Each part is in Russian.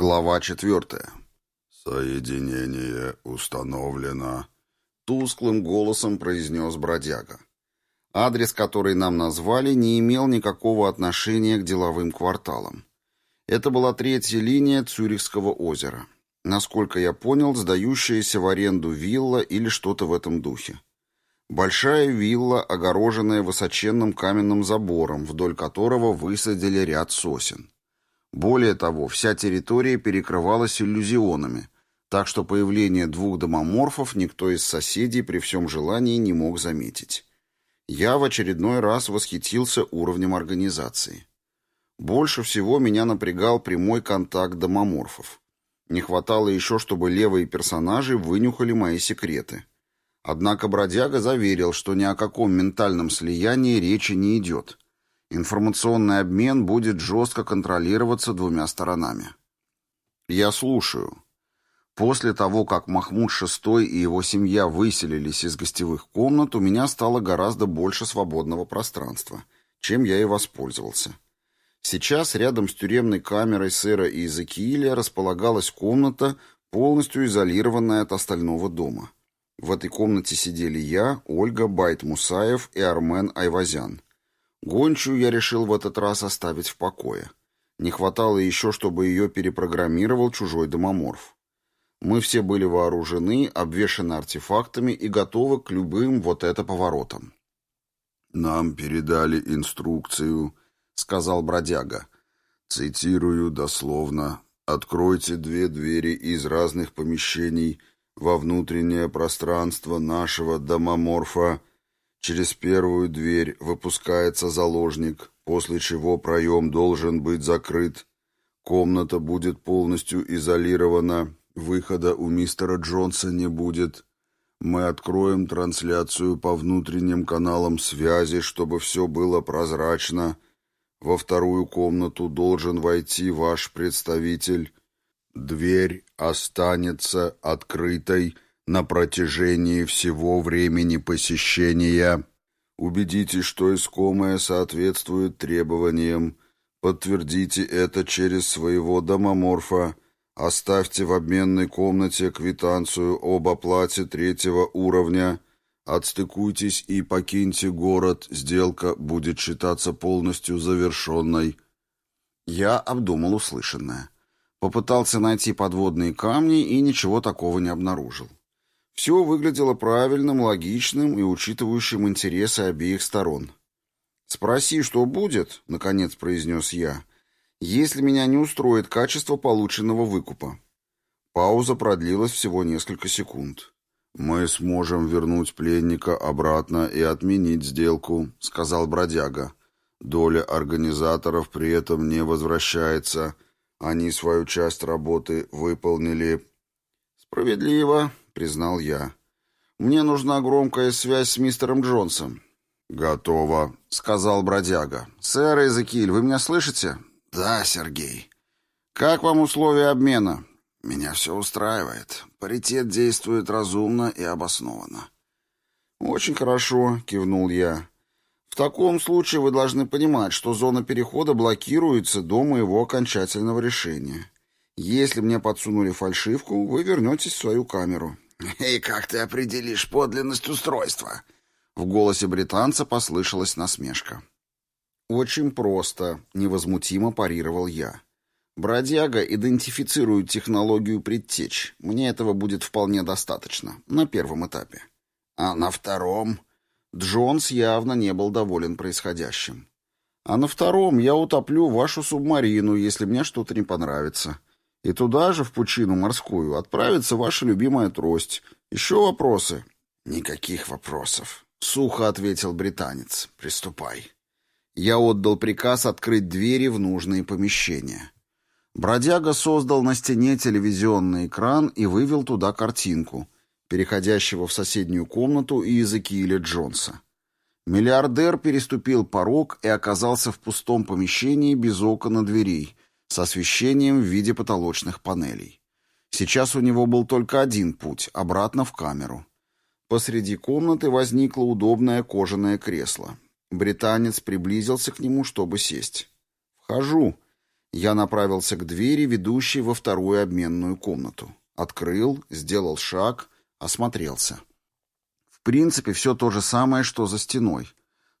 Глава четвертая. «Соединение установлено», — тусклым голосом произнес бродяга. Адрес, который нам назвали, не имел никакого отношения к деловым кварталам. Это была третья линия Цюрихского озера. Насколько я понял, сдающаяся в аренду вилла или что-то в этом духе. Большая вилла, огороженная высоченным каменным забором, вдоль которого высадили ряд сосен. Более того, вся территория перекрывалась иллюзионами, так что появление двух домоморфов никто из соседей при всем желании не мог заметить. Я в очередной раз восхитился уровнем организации. Больше всего меня напрягал прямой контакт домоморфов. Не хватало еще, чтобы левые персонажи вынюхали мои секреты. Однако бродяга заверил, что ни о каком ментальном слиянии речи не идет — Информационный обмен будет жестко контролироваться двумя сторонами. Я слушаю. После того, как Махмуд VI и его семья выселились из гостевых комнат, у меня стало гораздо больше свободного пространства, чем я и воспользовался. Сейчас рядом с тюремной камерой сэра Иезекииля располагалась комната, полностью изолированная от остального дома. В этой комнате сидели я, Ольга Байт-Мусаев и Армен Айвазян. Гончую я решил в этот раз оставить в покое. Не хватало еще, чтобы ее перепрограммировал чужой домоморф. Мы все были вооружены, обвешаны артефактами и готовы к любым вот это поворотам. «Нам передали инструкцию», — сказал бродяга. Цитирую дословно. «Откройте две двери из разных помещений во внутреннее пространство нашего домоморфа Через первую дверь выпускается заложник, после чего проем должен быть закрыт. Комната будет полностью изолирована, выхода у мистера Джонса не будет. Мы откроем трансляцию по внутренним каналам связи, чтобы все было прозрачно. Во вторую комнату должен войти ваш представитель. Дверь останется открытой, на протяжении всего времени посещения. Убедитесь, что искомое соответствует требованиям. Подтвердите это через своего домоморфа. Оставьте в обменной комнате квитанцию об оплате третьего уровня. Отстыкуйтесь и покиньте город. Сделка будет считаться полностью завершенной. Я обдумал услышанное. Попытался найти подводные камни и ничего такого не обнаружил. Все выглядело правильным, логичным и учитывающим интересы обеих сторон. «Спроси, что будет», — наконец произнес я, — «если меня не устроит качество полученного выкупа». Пауза продлилась всего несколько секунд. «Мы сможем вернуть пленника обратно и отменить сделку», — сказал бродяга. «Доля организаторов при этом не возвращается. Они свою часть работы выполнили». «Справедливо», признал я. «Мне нужна громкая связь с мистером Джонсом». «Готово», — сказал бродяга. «Сэр Эзекиль, вы меня слышите?» «Да, Сергей». «Как вам условия обмена?» «Меня все устраивает. Паритет действует разумно и обоснованно». «Очень хорошо», — кивнул я. «В таком случае вы должны понимать, что зона перехода блокируется до моего окончательного решения. Если мне подсунули фальшивку, вы вернетесь в свою камеру». «И как ты определишь подлинность устройства?» В голосе британца послышалась насмешка. «Очень просто», — невозмутимо парировал я. «Бродяга идентифицирует технологию предтеч. Мне этого будет вполне достаточно. На первом этапе». «А на втором?» Джонс явно не был доволен происходящим. «А на втором я утоплю вашу субмарину, если мне что-то не понравится. И туда же, в пучину морскую, отправится ваша любимая трость. Еще вопросы?» «Никаких вопросов», — сухо ответил британец. «Приступай». Я отдал приказ открыть двери в нужные помещения. Бродяга создал на стене телевизионный экран и вывел туда картинку, переходящего в соседнюю комнату и Иезекииля Джонса. Миллиардер переступил порог и оказался в пустом помещении без окон и дверей, с освещением в виде потолочных панелей. Сейчас у него был только один путь — обратно в камеру. Посреди комнаты возникло удобное кожаное кресло. Британец приблизился к нему, чтобы сесть. «Вхожу». Я направился к двери, ведущей во вторую обменную комнату. Открыл, сделал шаг, осмотрелся. В принципе, все то же самое, что за стеной.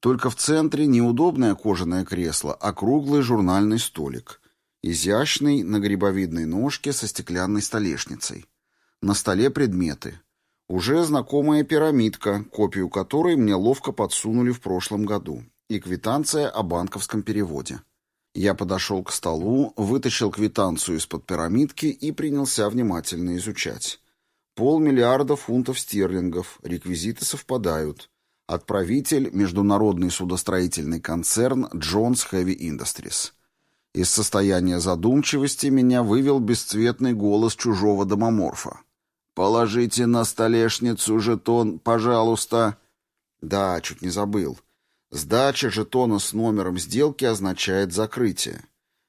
Только в центре неудобное кожаное кресло, а круглый журнальный столик. Изящный, на грибовидной ножке со стеклянной столешницей. На столе предметы. Уже знакомая пирамидка, копию которой мне ловко подсунули в прошлом году. И квитанция о банковском переводе. Я подошел к столу, вытащил квитанцию из-под пирамидки и принялся внимательно изучать. Полмиллиарда фунтов стерлингов, реквизиты совпадают. Отправитель – международный судостроительный концерн Jones Heavy Industries. Из состояния задумчивости меня вывел бесцветный голос чужого домоморфа. «Положите на столешницу жетон, пожалуйста». Да, чуть не забыл. Сдача жетона с номером сделки означает закрытие.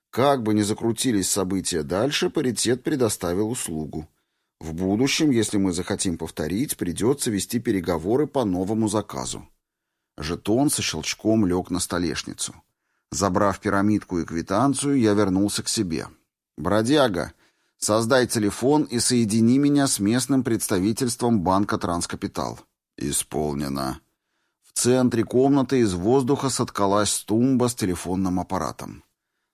Как бы ни закрутились события дальше, паритет предоставил услугу. В будущем, если мы захотим повторить, придется вести переговоры по новому заказу. Жетон со щелчком лег на столешницу. Забрав пирамидку и квитанцию, я вернулся к себе. «Бродяга, создай телефон и соедини меня с местным представительством банка «Транскапитал». «Исполнено». В центре комнаты из воздуха соткалась тумба с телефонным аппаратом.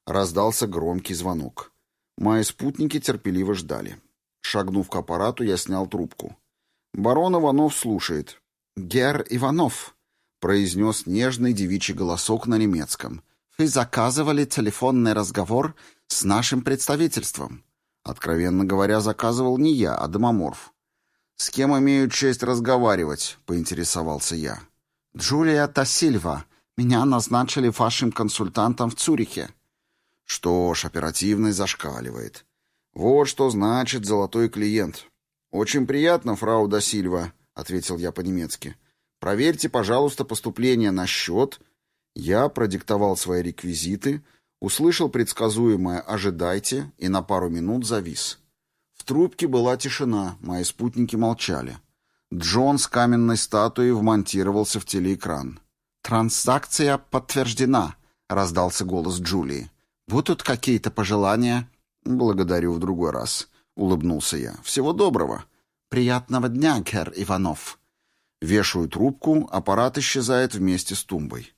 Раздался громкий звонок. Мои спутники терпеливо ждали. Шагнув к аппарату, я снял трубку. Барон Иванов слушает. «Гер Иванов», — произнес нежный девичий голосок на немецком. «Вы заказывали телефонный разговор с нашим представительством». Откровенно говоря, заказывал не я, а домоморф. «С кем имею честь разговаривать?» — поинтересовался я. «Джулия Тасильва. Меня назначили вашим консультантом в Цюрихе». Что ж, оперативность зашкаливает. Вот что значит золотой клиент. Очень приятно, фрау Дасильва, ответил я по-немецки. Проверьте, пожалуйста, поступление на счет. Я продиктовал свои реквизиты, услышал предсказуемое «ожидайте» и на пару минут завис. В трубке была тишина, мои спутники молчали. Джон с каменной статуей вмонтировался в телеэкран. «Транзакция подтверждена», — раздался голос Джулии. «Будут какие-то пожелания?» «Благодарю в другой раз», — улыбнулся я. «Всего доброго». «Приятного дня, Герр Иванов». Вешаю трубку, аппарат исчезает вместе с тумбой.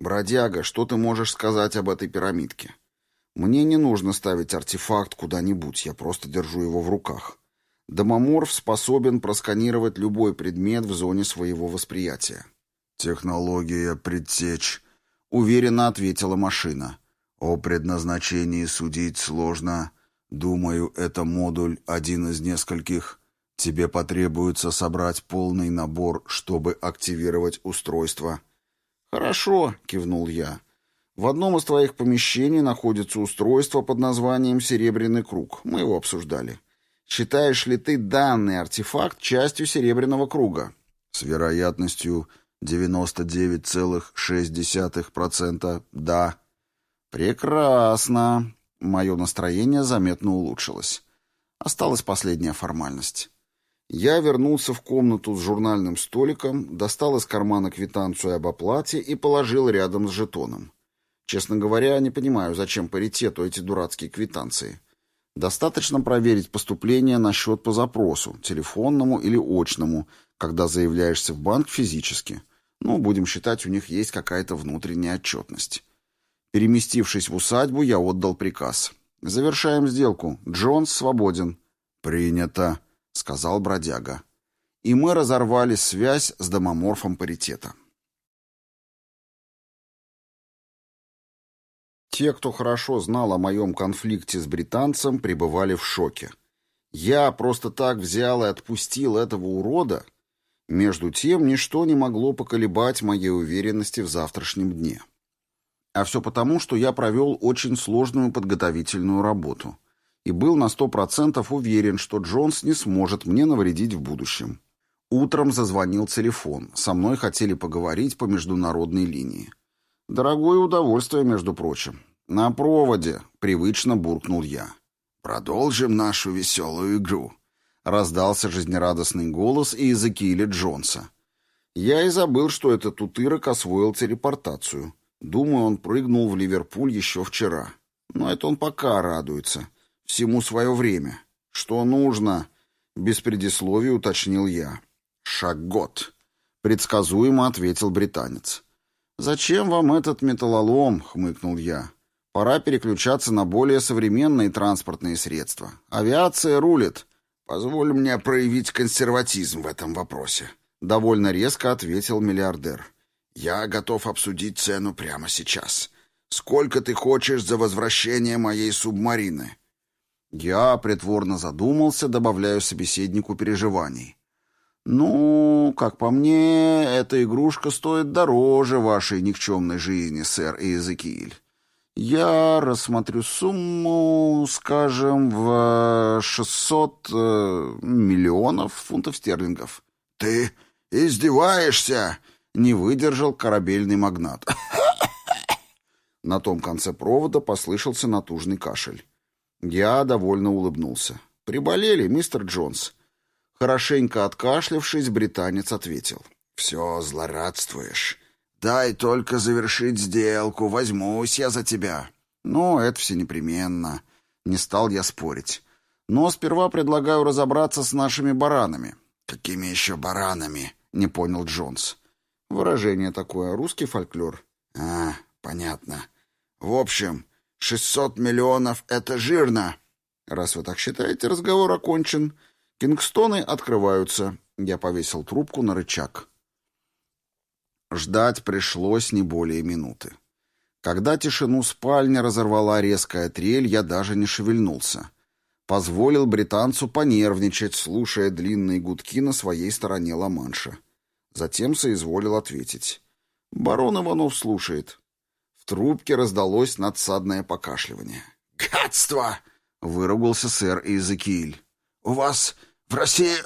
«Бродяга, что ты можешь сказать об этой пирамидке?» «Мне не нужно ставить артефакт куда-нибудь, я просто держу его в руках. Домоморф способен просканировать любой предмет в зоне своего восприятия». «Технология предтеч», — уверенно ответила машина. О предназначении судить сложно. Думаю, это модуль один из нескольких. Тебе потребуется собрать полный набор, чтобы активировать устройство. Хорошо, кивнул я. В одном из твоих помещений находится устройство под названием «Серебряный круг». Мы его обсуждали. Считаешь ли ты данный артефакт частью Серебряного круга? С вероятностью 99,6% да. «Прекрасно!» Мое настроение заметно улучшилось. Осталась последняя формальность. Я вернулся в комнату с журнальным столиком, достал из кармана квитанцию об оплате и положил рядом с жетоном. Честно говоря, не понимаю, зачем паритету эти дурацкие квитанции. Достаточно проверить поступление на счет по запросу, телефонному или очному, когда заявляешься в банк физически. Ну, будем считать, у них есть какая-то внутренняя отчетность. Переместившись в усадьбу, я отдал приказ. «Завершаем сделку. Джонс свободен». «Принято», — сказал бродяга. И мы разорвали связь с домоморфом паритета. Те, кто хорошо знал о моем конфликте с британцем, пребывали в шоке. Я просто так взял и отпустил этого урода? Между тем, ничто не могло поколебать моей уверенности в завтрашнем дне. А все потому, что я провел очень сложную подготовительную работу и был на сто процентов уверен, что Джонс не сможет мне навредить в будущем. Утром зазвонил телефон. Со мной хотели поговорить по международной линии. Дорогое удовольствие, между прочим. На проводе, привычно буркнул я. Продолжим нашу веселую игру. Раздался жизнерадостный голос и языки Джонса. Я и забыл, что этот утырок освоил телепортацию. Думаю, он прыгнул в Ливерпуль еще вчера. Но это он пока радуется. Всему свое время. Что нужно? Без предисловий уточнил я. Шагот. Предсказуемо ответил британец. «Зачем вам этот металлолом?» — хмыкнул я. «Пора переключаться на более современные транспортные средства. Авиация рулит». «Позволь мне проявить консерватизм в этом вопросе», — довольно резко ответил миллиардер. «Я готов обсудить цену прямо сейчас. Сколько ты хочешь за возвращение моей субмарины?» Я притворно задумался, добавляю собеседнику переживаний. «Ну, как по мне, эта игрушка стоит дороже вашей никчемной жизни, сэр Иезекииль. Я рассмотрю сумму, скажем, в 600 э, миллионов фунтов стерлингов». «Ты издеваешься?» — не выдержал корабельный магнат. На том конце провода послышался натужный кашель. Я довольно улыбнулся. «Приболели, мистер Джонс?» Хорошенько откашлявшись, британец ответил. «Все злорадствуешь. Дай только завершить сделку, возьмусь я за тебя». «Ну, это все непременно». Не стал я спорить. «Но сперва предлагаю разобраться с нашими баранами». «Какими еще баранами?» — не понял Джонс. Выражение такое, русский фольклор. «А, понятно. В общем, шестьсот миллионов — это жирно». «Раз вы так считаете, разговор окончен». Кингстоны открываются. Я повесил трубку на рычаг. Ждать пришлось не более минуты. Когда тишину спальни разорвала резкая трель, я даже не шевельнулся. Позволил британцу понервничать, слушая длинные гудки на своей стороне Ла-Манша. Затем соизволил ответить. «Барон Иванов слушает». Трубке раздалось надсадное покашливание. «Гадство!» — выругался сэр Иезекииль. «У вас в России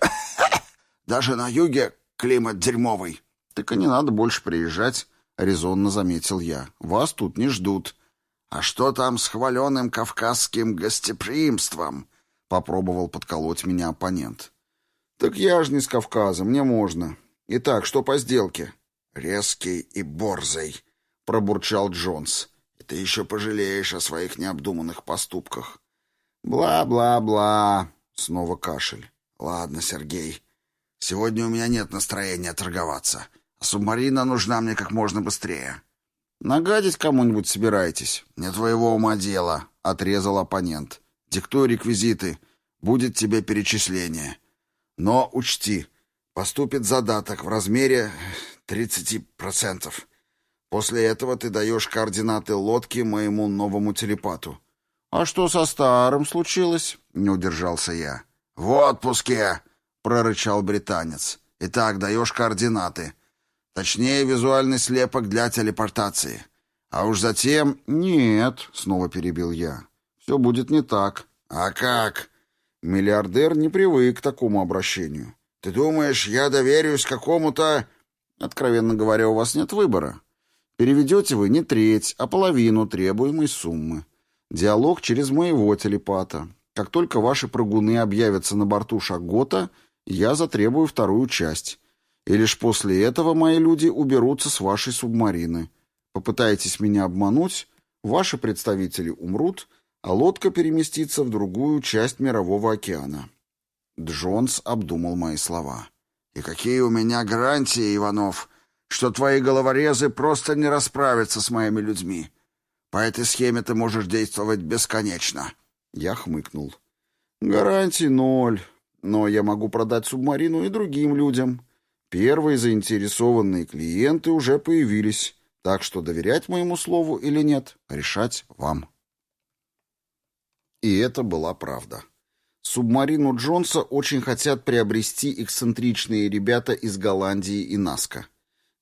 даже на юге климат дерьмовый. Так и не надо больше приезжать, резонно заметил я. Вас тут не ждут. А что там с хваленым кавказским гостеприимством? Попробовал подколоть меня оппонент. Так я же не с Кавказа, мне можно. Итак, что по сделке? Резкий и борзый, пробурчал Джонс. И ты еще пожалеешь о своих необдуманных поступках. Бла-бла-бла. Снова кашель. «Ладно, Сергей. Сегодня у меня нет настроения торговаться. А субмарина нужна мне как можно быстрее». «Нагадить кому-нибудь собираетесь?» «Не твоего ума дело», — отрезал оппонент. «Диктуй реквизиты. Будет тебе перечисление. Но учти, поступит задаток в размере 30%. После этого ты даешь координаты лодки моему новому телепату». «А что со старым случилось?» — не удержался я. «В отпуске!» — прорычал британец. «Итак, даешь координаты. Точнее, визуальный слепок для телепортации. А уж затем...» «Нет», — снова перебил я. «Все будет не так». «А как?» Миллиардер не привык к такому обращению. «Ты думаешь, я доверюсь какому-то...» «Откровенно говоря, у вас нет выбора. Переведете вы не треть, а половину требуемой суммы. Диалог через моего телепата. Как только ваши прыгуны объявятся на борту Шагота, я затребую вторую часть. И лишь после этого мои люди уберутся с вашей субмарины. Попытаетесь меня обмануть, ваши представители умрут, а лодка переместится в другую часть Мирового океана». Джонс обдумал мои слова. «И какие у меня гарантии, Иванов, что твои головорезы просто не расправятся с моими людьми? По этой схеме ты можешь действовать бесконечно». Я хмыкнул. «Гарантий ноль, но я могу продать субмарину и другим людям. Первые заинтересованные клиенты уже появились, так что доверять моему слову или нет, решать вам». И это была правда. Субмарину Джонса очень хотят приобрести эксцентричные ребята из Голландии и Наска.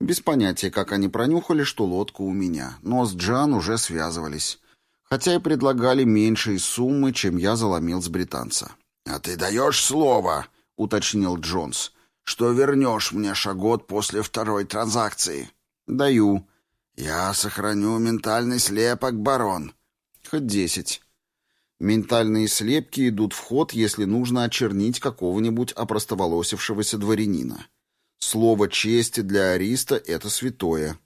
Без понятия, как они пронюхали, что лодка у меня, но с Джан уже связывались хотя и предлагали меньшие суммы, чем я заломил с британца. «А ты даешь слово?» — уточнил Джонс. «Что вернешь мне шагот после второй транзакции?» «Даю». «Я сохраню ментальный слепок, барон». «Хоть десять». Ментальные слепки идут в ход, если нужно очернить какого-нибудь опростоволосившегося дворянина. Слово чести для ариста — это святое.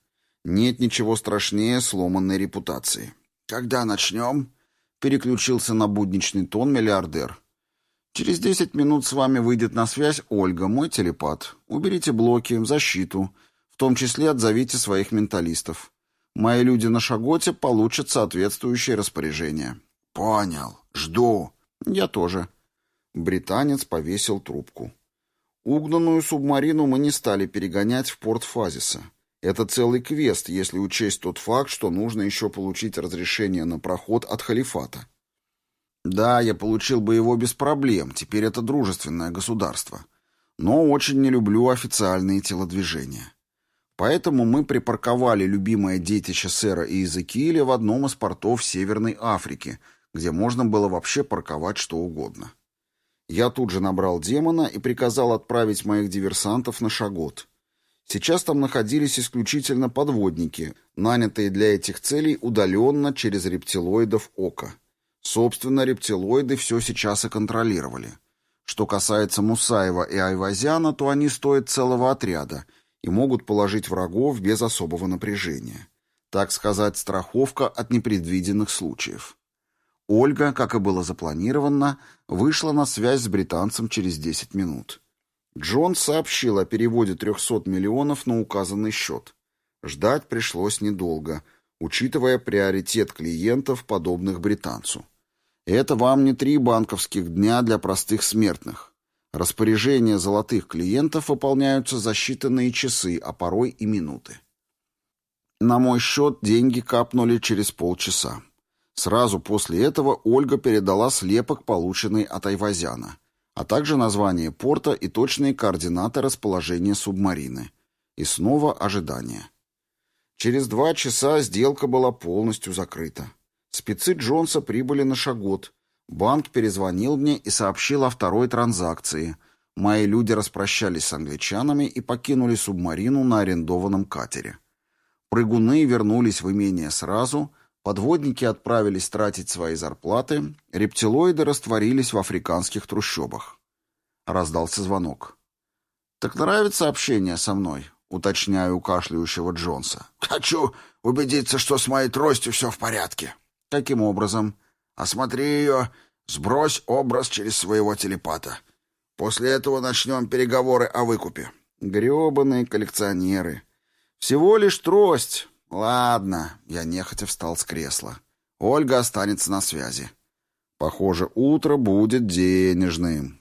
Нет ничего страшнее сломанной репутации. «Когда начнем?» — переключился на будничный тон миллиардер. «Через десять минут с вами выйдет на связь Ольга, мой телепат. Уберите блоки, защиту. В том числе отзовите своих менталистов. Мои люди на Шаготе получат соответствующее распоряжение». «Понял. Жду». «Я тоже». Британец повесил трубку. Угнанную субмарину мы не стали перегонять в порт Фазиса. Это целый квест, если учесть тот факт, что нужно еще получить разрешение на проход от халифата. Да, я получил бы его без проблем, теперь это дружественное государство. Но очень не люблю официальные телодвижения. Поэтому мы припарковали любимое детище сэра Иезекииля в одном из портов Северной Африки, где можно было вообще парковать что угодно. Я тут же набрал демона и приказал отправить моих диверсантов на Шагот. Сейчас там находились исключительно подводники, нанятые для этих целей удаленно через рептилоидов Ока. Собственно, рептилоиды все сейчас и контролировали. Что касается Мусаева и Айвазяна, то они стоят целого отряда и могут положить врагов без особого напряжения. Так сказать, страховка от непредвиденных случаев. Ольга, как и было запланировано, вышла на связь с британцем через 10 минут. Джон сообщил о переводе 300 миллионов на указанный счет. Ждать пришлось недолго, учитывая приоритет клиентов, подобных британцу. Это вам не три банковских дня для простых смертных. Распоряжения золотых клиентов выполняются за считанные часы, а порой и минуты. На мой счет деньги капнули через полчаса. Сразу после этого Ольга передала слепок, полученный от Айвазяна а также название порта и точные координаты расположения субмарины. И снова ожидание. Через два часа сделка была полностью закрыта. Спецы Джонса прибыли на Шагот. Банк перезвонил мне и сообщил о второй транзакции. Мои люди распрощались с англичанами и покинули субмарину на арендованном катере. Прыгуны вернулись в имение сразу — Подводники отправились тратить свои зарплаты, рептилоиды растворились в африканских трущобах. Раздался звонок. «Так нравится общение со мной?» — уточняю у кашляющего Джонса. «Хочу убедиться, что с моей тростью все в порядке». «Каким образом?» «Осмотри ее, сбрось образ через своего телепата. После этого начнем переговоры о выкупе». «Гребаные коллекционеры. Всего лишь трость». «Ладно», — я нехотя встал с кресла. «Ольга останется на связи. Похоже, утро будет денежным».